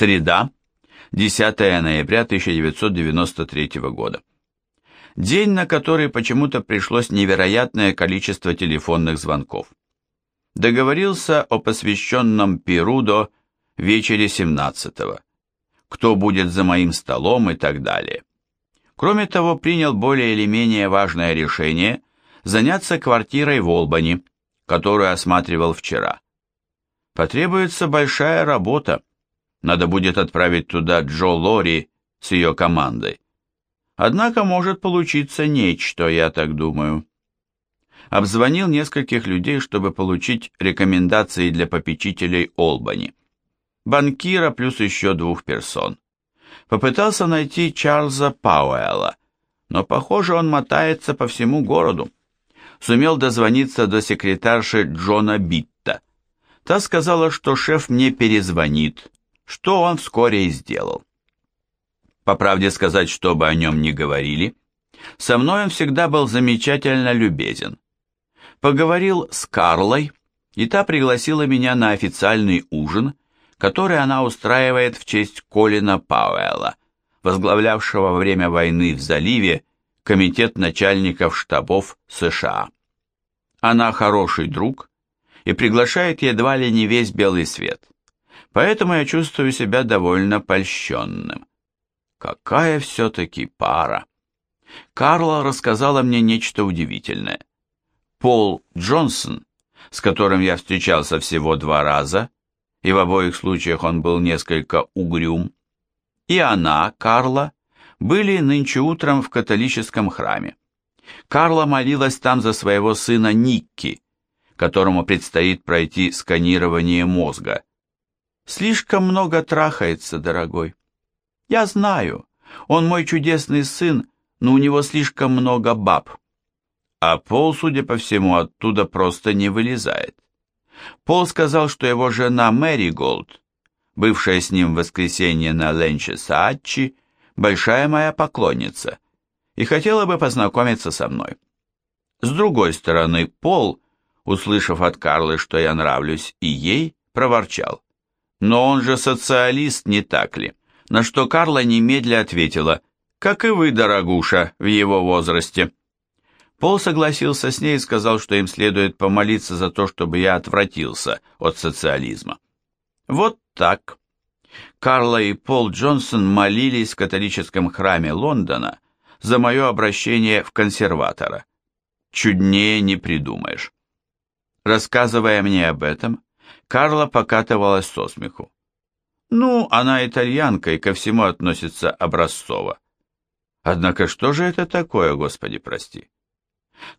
Среда, 10 ноября 1993 года. День, на который почему-то пришлось невероятное количество телефонных звонков. Договорился о посвященном Перудо вечере 17-го. Кто будет за моим столом и так далее. Кроме того, принял более или менее важное решение заняться квартирой в Олбани, которую осматривал вчера. Потребуется большая работа. Надо будет отправить туда Джо Лори с ее командой. Однако может получиться нечто, я так думаю. Обзвонил нескольких людей, чтобы получить рекомендации для попечителей Олбани. Банкира плюс еще двух персон. Попытался найти Чарльза Пауэлла, но, похоже, он мотается по всему городу. Сумел дозвониться до секретарши Джона Битта. Та сказала, что шеф мне перезвонит, что он вскоре и сделал. По правде сказать, что бы о нем ни говорили, со мной он всегда был замечательно любезен. Поговорил с Карлой, и та пригласила меня на официальный ужин, который она устраивает в честь Колина Пауэлла, возглавлявшего во время войны в заливе Комитет начальников штабов США. Она хороший друг и приглашает едва ли не весь белый свет, поэтому я чувствую себя довольно польщенным. Какая все-таки пара! Карла рассказала мне нечто удивительное. Пол Джонсон, с которым я встречался всего два раза, и в обоих случаях он был несколько угрюм, и она, Карла, были нынче утром в католическом храме. Карла молилась там за своего сына Никки, которому предстоит пройти сканирование мозга. Слишком много трахается, дорогой. Я знаю, он мой чудесный сын, но у него слишком много баб. А Пол, судя по всему, оттуда просто не вылезает. Пол сказал, что его жена Мэри Голд, бывшая с ним в воскресенье на Ленче Саачи, большая моя поклонница, и хотела бы познакомиться со мной. С другой стороны, Пол, услышав от Карлы, что я нравлюсь и ей, проворчал. Но он же социалист, не так ли? на что Карла немедля ответила, «Как и вы, дорогуша, в его возрасте». Пол согласился с ней и сказал, что им следует помолиться за то, чтобы я отвратился от социализма. Вот так. Карла и Пол Джонсон молились в католическом храме Лондона за мое обращение в консерватора. Чуднее не придумаешь. Рассказывая мне об этом, Карла покатывалась со смеху. Ну, она итальянка и ко всему относится образцово. Однако что же это такое, Господи прости?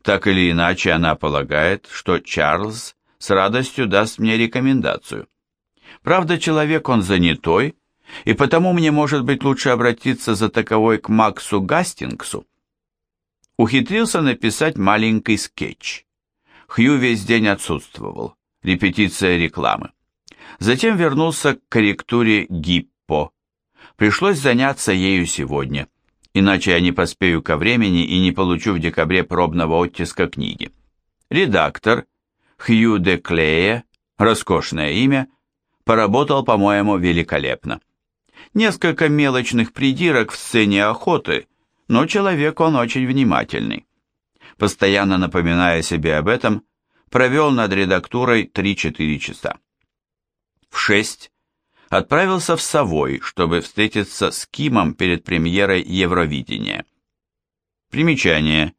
Так или иначе, она полагает, что Чарльз с радостью даст мне рекомендацию. Правда, человек он занятой, и потому мне, может быть, лучше обратиться за таковой к Максу Гастингсу. Ухитрился написать маленький скетч. Хью весь день отсутствовал. Репетиция рекламы. Затем вернулся к корректуре Гиппо. Пришлось заняться ею сегодня, иначе я не поспею ко времени и не получу в декабре пробного оттиска книги. Редактор Хью де Клея, роскошное имя, поработал, по-моему, великолепно. Несколько мелочных придирок в сцене охоты, но человек он очень внимательный. Постоянно напоминая себе об этом, провел над редактурой 3-4 часа в шесть отправился в Совой, чтобы встретиться с Кимом перед премьерой Евровидения. Примечание.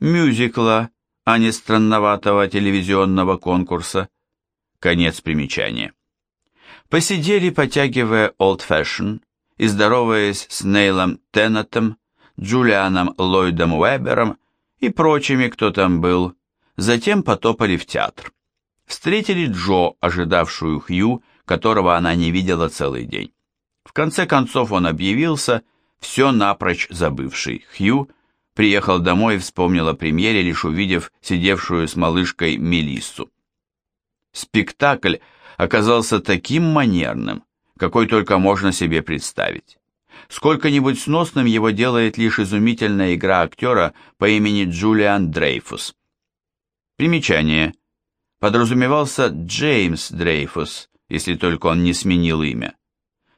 Мюзикла, а не странноватого телевизионного конкурса. Конец примечания. Посидели, потягивая Old Fashion и здороваясь с Нейлом Теннетом, Джулианом Ллойдом Уэбером и прочими, кто там был, затем потопали в театр. Встретили Джо, ожидавшую Хью, которого она не видела целый день. В конце концов он объявился, все напрочь забывший. Хью приехал домой и вспомнил о премьере, лишь увидев сидевшую с малышкой Мелиссу. Спектакль оказался таким манерным, какой только можно себе представить. Сколько-нибудь сносным его делает лишь изумительная игра актера по имени Джулиан Дрейфус. Примечание. Подразумевался Джеймс Дрейфус, если только он не сменил имя.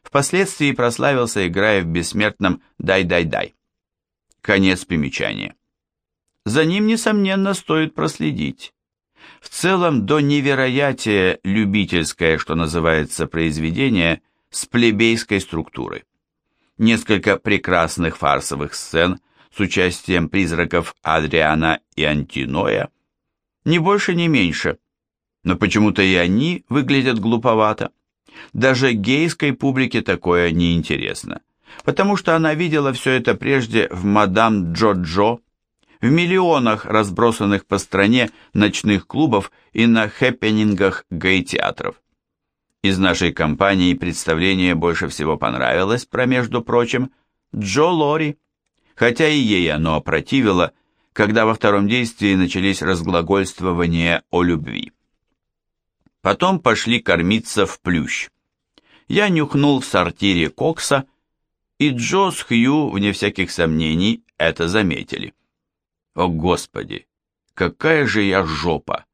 Впоследствии прославился, играя в бессмертном «Дай-дай-дай». Конец примечания. За ним, несомненно, стоит проследить. В целом, до невероятия любительское, что называется, произведение с плебейской структурой. Несколько прекрасных фарсовых сцен с участием призраков Адриана и Антиноя, не больше, не меньше, но почему-то и они выглядят глуповато. Даже гейской публике такое неинтересно, потому что она видела все это прежде в «Мадам Джо-Джо», в миллионах разбросанных по стране ночных клубов и на хэппенингах гей-театров. Из нашей компании представление больше всего понравилось про, между прочим, Джо Лори, хотя и ей оно опротивило, когда во втором действии начались разглагольствования о любви. Потом пошли кормиться в плющ. Я нюхнул в сортире кокса, и Джо с Хью, вне всяких сомнений, это заметили. О, Господи, какая же я жопа!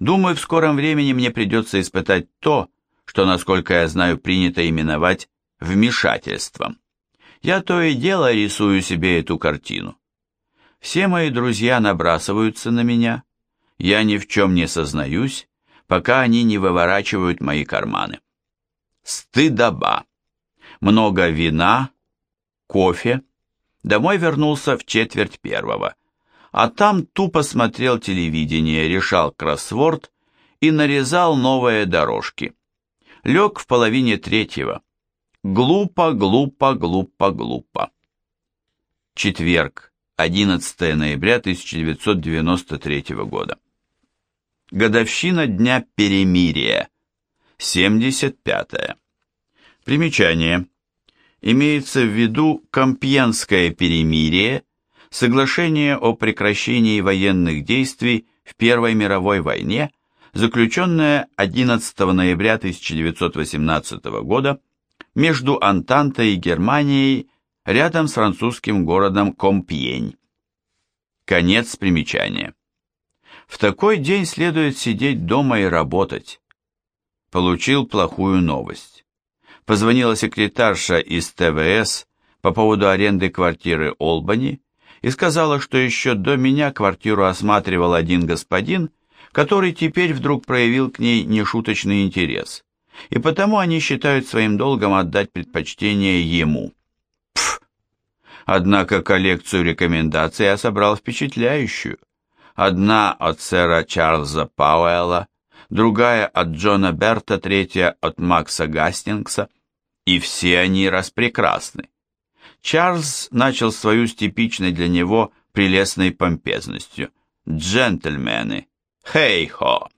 Думаю, в скором времени мне придется испытать то, что, насколько я знаю, принято именовать вмешательством. Я то и дело рисую себе эту картину. Все мои друзья набрасываются на меня, я ни в чем не сознаюсь, пока они не выворачивают мои карманы. Стыдоба. Много вина, кофе. Домой вернулся в четверть первого, а там тупо смотрел телевидение, решал кроссворд и нарезал новые дорожки. Лег в половине третьего. Глупо, глупо, глупо, глупо. Четверг, 11 ноября 1993 года. Годовщина Дня Перемирия. 75. Примечание. Имеется в виду Компьенское перемирие, соглашение о прекращении военных действий в Первой мировой войне, заключенное 11 ноября 1918 года между Антантой и Германией рядом с французским городом Компьень. Конец примечания. В такой день следует сидеть дома и работать. Получил плохую новость. Позвонила секретарша из ТВС по поводу аренды квартиры Олбани и сказала, что еще до меня квартиру осматривал один господин, который теперь вдруг проявил к ней нешуточный интерес, и потому они считают своим долгом отдать предпочтение ему. Однако коллекцию рекомендаций я собрал впечатляющую – Одна от сэра Чарльза Пауэлла, другая от Джона Берта, третья от Макса Гастингса, и все они распрекрасны. Чарльз начал свою с типичной для него прелестной помпезностью. «Джентльмены! Хей-хо!»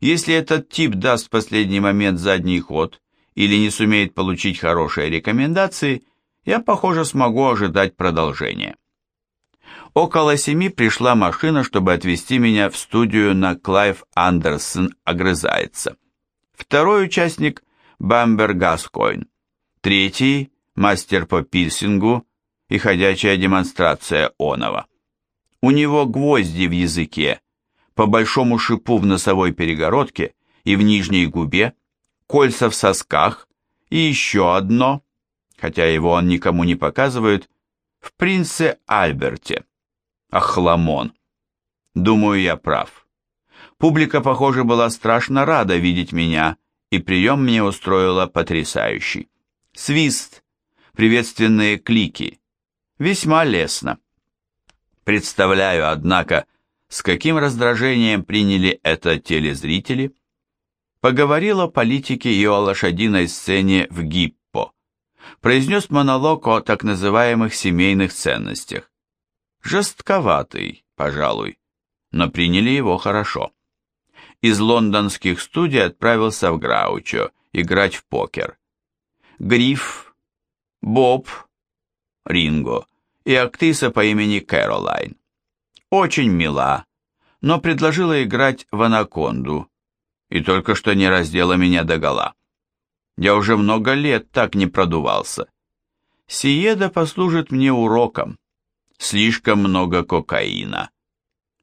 Если этот тип даст в последний момент задний ход или не сумеет получить хорошие рекомендации, я, похоже, смогу ожидать продолжения. Около семи пришла машина, чтобы отвезти меня в студию на Клайв Андерсон огрызается. Второй участник – Бамбер Гаскойн. Третий – мастер по пирсингу и ходячая демонстрация онова. У него гвозди в языке, по большому шипу в носовой перегородке и в нижней губе, кольца в сосках и еще одно, хотя его он никому не показывает, в принце Альберте. Ахламон. Думаю, я прав. Публика, похоже, была страшно рада видеть меня, и прием мне устроила потрясающий. Свист, приветственные клики. Весьма лестно. Представляю, однако, с каким раздражением приняли это телезрители. Поговорил о политике и о лошадиной сцене в Гиппо. Произнес монолог о так называемых семейных ценностях жестковатый, пожалуй, но приняли его хорошо. Из лондонских студий отправился в Граучо играть в покер. Гриф, Боб, Ринго и актриса по имени Кэролайн. Очень мила, но предложила играть в анаконду и только что не раздела меня догола. Я уже много лет так не продувался. Сиеда послужит мне уроком. Слишком много кокаина.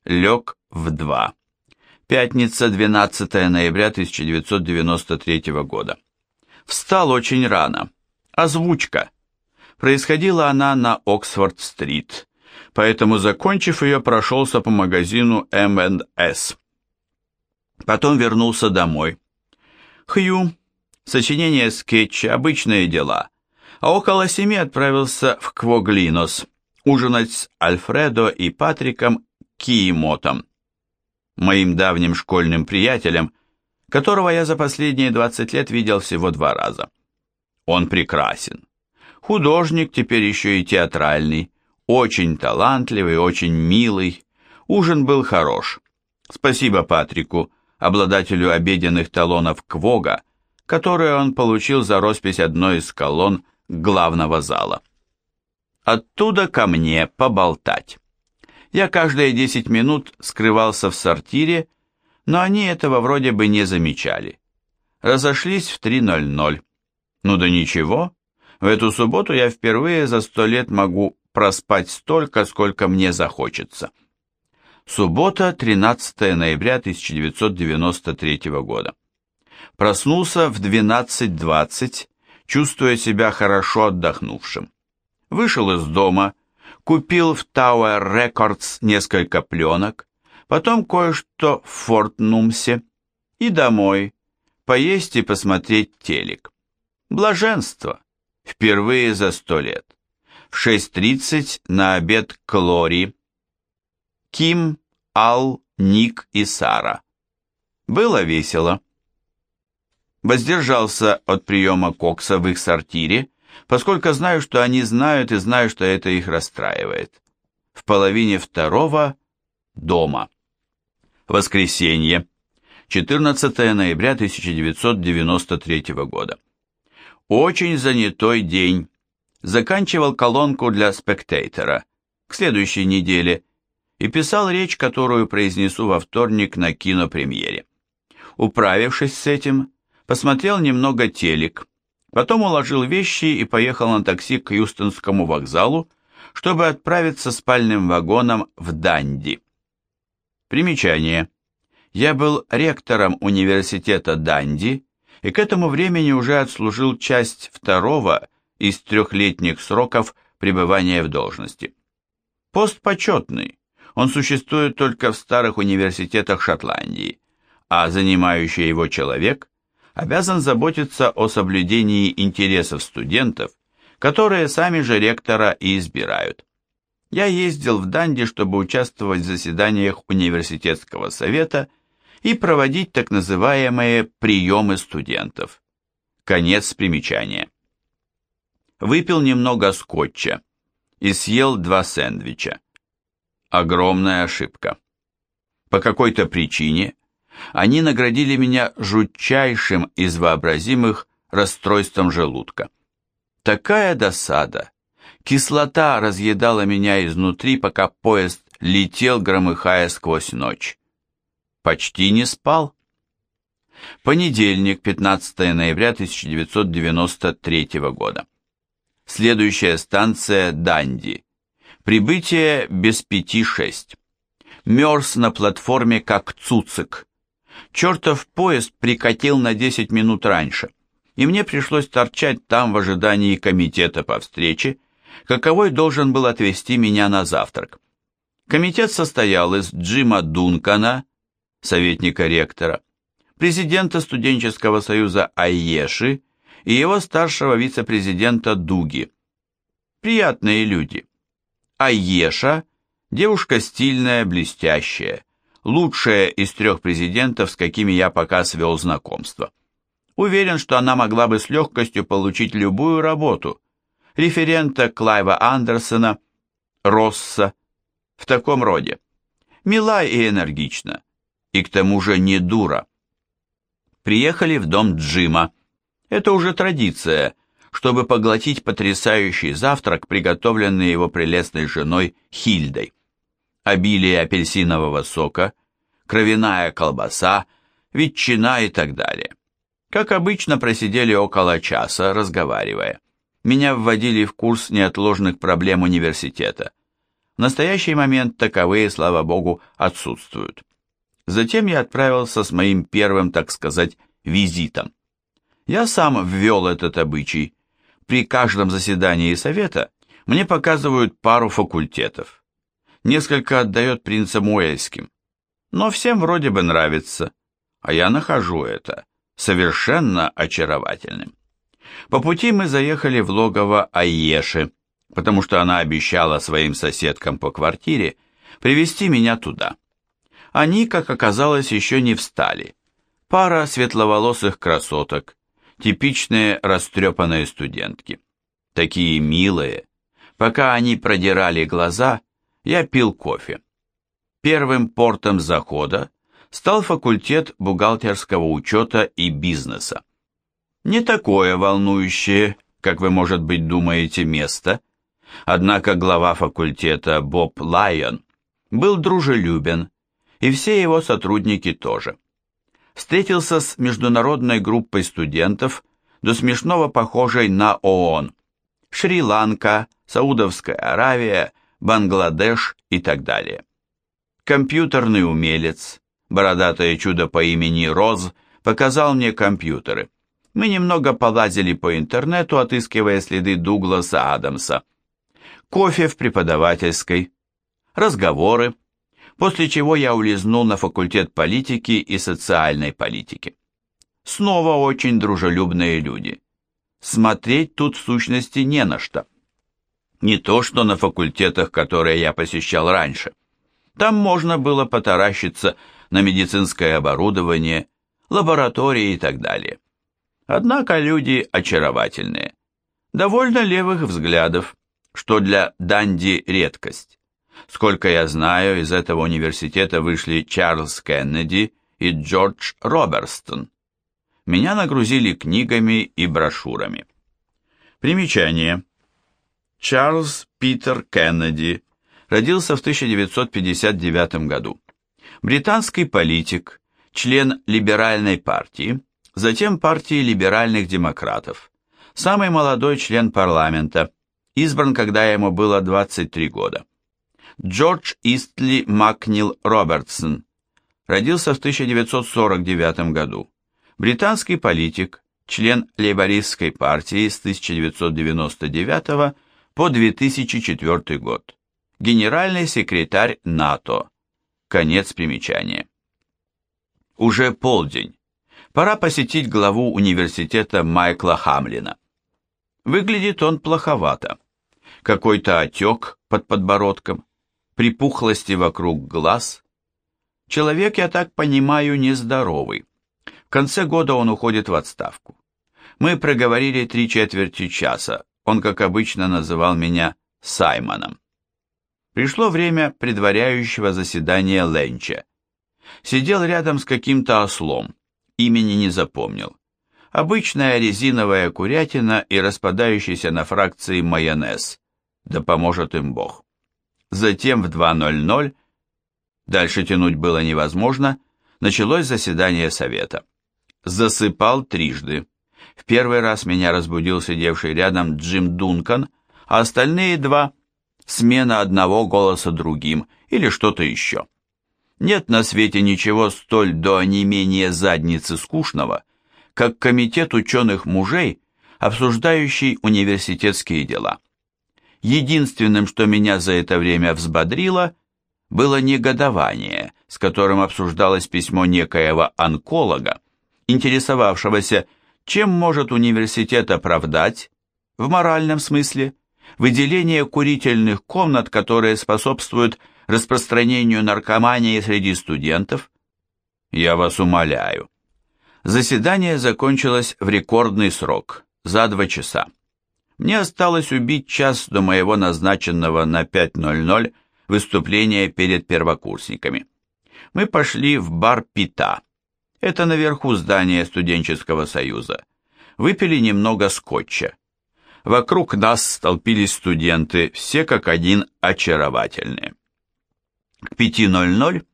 Лег в два. Пятница, 12 ноября 1993 года. Встал очень рано. Озвучка. Происходила она на Оксфорд-стрит, поэтому, закончив ее, прошелся по магазину M&S. Потом вернулся домой. Хью, сочинение скетча, обычные дела. А около семи отправился в Квоглинос ужинать с Альфредо и Патриком Киемотом, моим давним школьным приятелем, которого я за последние 20 лет видел всего два раза. Он прекрасен. Художник, теперь еще и театральный, очень талантливый, очень милый. Ужин был хорош. Спасибо Патрику, обладателю обеденных талонов Квога, которые он получил за роспись одной из колонн главного зала. Оттуда ко мне поболтать. Я каждые 10 минут скрывался в сортире, но они этого вроде бы не замечали. Разошлись в 3.00. Ну да ничего, в эту субботу я впервые за сто лет могу проспать столько, сколько мне захочется. Суббота, 13 ноября 1993 года. Проснулся в 12.20, чувствуя себя хорошо отдохнувшим. Вышел из дома, купил в Tower Records несколько пленок, потом кое-что в Фортнумсе и домой, поесть и посмотреть телек. Блаженство. Впервые за сто лет. В 6.30 на обед к Лори, Ким, Ал, Ник и Сара. Было весело. Воздержался от приема кокса в их сортире, поскольку знаю, что они знают и знаю, что это их расстраивает. В половине второго дома. Воскресенье, 14 ноября 1993 года. Очень занятой день. Заканчивал колонку для спектейтера к следующей неделе и писал речь, которую произнесу во вторник на кинопремьере. Управившись с этим, посмотрел немного телек, потом уложил вещи и поехал на такси к Юстонскому вокзалу, чтобы отправиться спальным вагоном в Данди. Примечание. Я был ректором университета Данди и к этому времени уже отслужил часть второго из трехлетних сроков пребывания в должности. Пост почетный, он существует только в старых университетах Шотландии, а занимающий его человек обязан заботиться о соблюдении интересов студентов, которые сами же ректора и избирают. Я ездил в Данди, чтобы участвовать в заседаниях университетского совета и проводить так называемые приемы студентов. Конец примечания. Выпил немного скотча и съел два сэндвича. Огромная ошибка. По какой-то причине они наградили меня жутчайшим из вообразимых расстройством желудка. Такая досада. Кислота разъедала меня изнутри, пока поезд летел, громыхая сквозь ночь. Почти не спал. Понедельник, 15 ноября 1993 года. Следующая станция Данди. Прибытие без пяти шесть. Мерз на платформе как цуцик. Чертов поезд прикатил на 10 минут раньше, и мне пришлось торчать там в ожидании комитета по встрече, каковой должен был отвезти меня на завтрак. Комитет состоял из Джима Дункана, советника ректора, президента студенческого союза Айеши и его старшего вице-президента Дуги. Приятные люди. Айеша – девушка стильная, блестящая, лучшая из трех президентов, с какими я пока свел знакомство. Уверен, что она могла бы с легкостью получить любую работу. Референта Клайва Андерсона, Росса, в таком роде. Мила и энергична, и к тому же не дура. Приехали в дом Джима. Это уже традиция – чтобы поглотить потрясающий завтрак, приготовленный его прелестной женой Хильдой. Обилие апельсинового сока, кровяная колбаса, ветчина и так далее. Как обычно, просидели около часа, разговаривая. Меня вводили в курс неотложных проблем университета. В настоящий момент таковые, слава богу, отсутствуют. Затем я отправился с моим первым, так сказать, визитом. Я сам ввел этот обычай, при каждом заседании совета мне показывают пару факультетов. Несколько отдает принцам Уэльским. Но всем вроде бы нравится, а я нахожу это совершенно очаровательным. По пути мы заехали в логово Айеши, потому что она обещала своим соседкам по квартире привести меня туда. Они, как оказалось, еще не встали. Пара светловолосых красоток, типичные растрепанные студентки. Такие милые. Пока они продирали глаза, я пил кофе. Первым портом захода стал факультет бухгалтерского учета и бизнеса. Не такое волнующее, как вы, может быть, думаете, место, однако глава факультета Боб Лайон был дружелюбен, и все его сотрудники тоже. Встретился с международной группой студентов, до смешного похожей на ООН. Шри-Ланка, Саудовская Аравия, Бангладеш и так далее. Компьютерный умелец, бородатое чудо по имени Роз, показал мне компьютеры. Мы немного полазили по интернету, отыскивая следы Дугласа Адамса. Кофе в преподавательской, разговоры, после чего я улизнул на факультет политики и социальной политики. Снова очень дружелюбные люди. Смотреть тут в сущности не на что. Не то, что на факультетах, которые я посещал раньше. Там можно было потаращиться на медицинское оборудование, лаборатории и так далее. Однако люди очаровательные. Довольно левых взглядов, что для Данди редкость. Сколько я знаю, из этого университета вышли Чарльз Кеннеди и Джордж Роберстон. Меня нагрузили книгами и брошюрами. Примечание. Чарльз Питер Кеннеди родился в 1959 году. Британский политик, член либеральной партии, затем партии либеральных демократов, самый молодой член парламента, избран, когда ему было 23 года. Джордж Истли Макнил Робертсон родился в 1949 году. Британский политик, член лейбористской партии с 1999 по 2004 год. Генеральный секретарь НАТО. Конец примечания. Уже полдень. Пора посетить главу университета Майкла Хамлина. Выглядит он плоховато. Какой-то отек под подбородком, припухлости вокруг глаз. Человек, я так понимаю, нездоровый. В конце года он уходит в отставку. Мы проговорили три четверти часа. Он, как обычно, называл меня Саймоном. Пришло время предваряющего заседания Ленча. Сидел рядом с каким-то ослом, имени не запомнил. Обычная резиновая курятина и распадающийся на фракции майонез. Да поможет им Бог. Затем в 2.00, дальше тянуть было невозможно, началось заседание совета. Засыпал трижды. В первый раз меня разбудил сидевший рядом Джим Дункан, а остальные два смена одного голоса другим или что-то еще. Нет на свете ничего столь до не менее задницы скучного, как комитет ученых мужей, обсуждающий университетские дела. Единственным, что меня за это время взбодрило, было негодование, с которым обсуждалось письмо некоего онколога, интересовавшегося, чем может университет оправдать, в моральном смысле, выделение курительных комнат, которые способствуют распространению наркомании среди студентов? Я вас умоляю. Заседание закончилось в рекордный срок, за два часа. Мне осталось убить час до моего назначенного на 5.00 выступления перед первокурсниками. Мы пошли в бар Пита. Это наверху здания студенческого союза. Выпили немного скотча. Вокруг нас столпились студенты, все как один очаровательные. К 5.00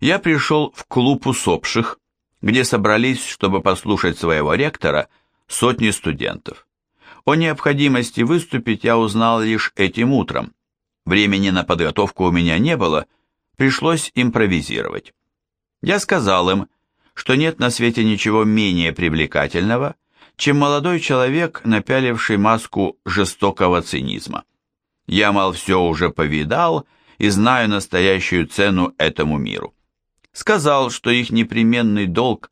я пришел в клуб усопших, где собрались, чтобы послушать своего ректора, сотни студентов. О необходимости выступить я узнал лишь этим утром. Времени на подготовку у меня не было, пришлось импровизировать. Я сказал им, что нет на свете ничего менее привлекательного, чем молодой человек, напяливший маску жестокого цинизма. Я, мол, все уже повидал и знаю настоящую цену этому миру. Сказал, что их непременный долг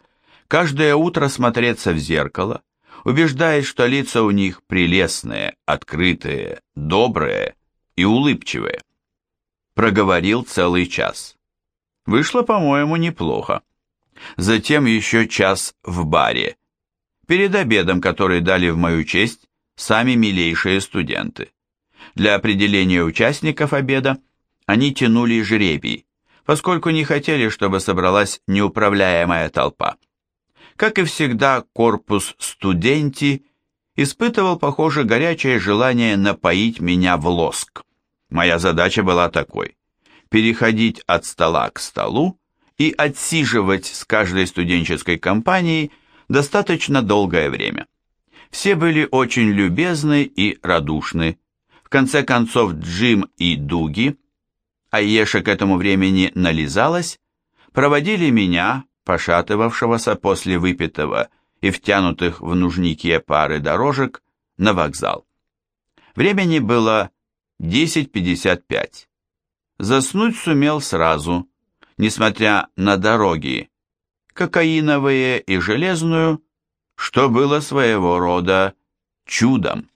каждое утро смотреться в зеркало, убеждаясь, что лица у них прелестные, открытые, добрые и улыбчивые. Проговорил целый час. Вышло, по-моему, неплохо. Затем еще час в баре. Перед обедом, который дали в мою честь сами милейшие студенты. Для определения участников обеда они тянули жребий, поскольку не хотели, чтобы собралась неуправляемая толпа. Как и всегда, корпус студенти испытывал, похоже, горячее желание напоить меня в лоск. Моя задача была такой – переходить от стола к столу и отсиживать с каждой студенческой компанией достаточно долгое время. Все были очень любезны и радушны. В конце концов Джим и Дуги, а Еша к этому времени нализалась, проводили меня, пошатывавшегося после выпитого и втянутых в нужнике пары дорожек, на вокзал. Времени было 10.55. Заснуть сумел сразу, несмотря на дороги, кокаиновые и железную, что было своего рода чудом.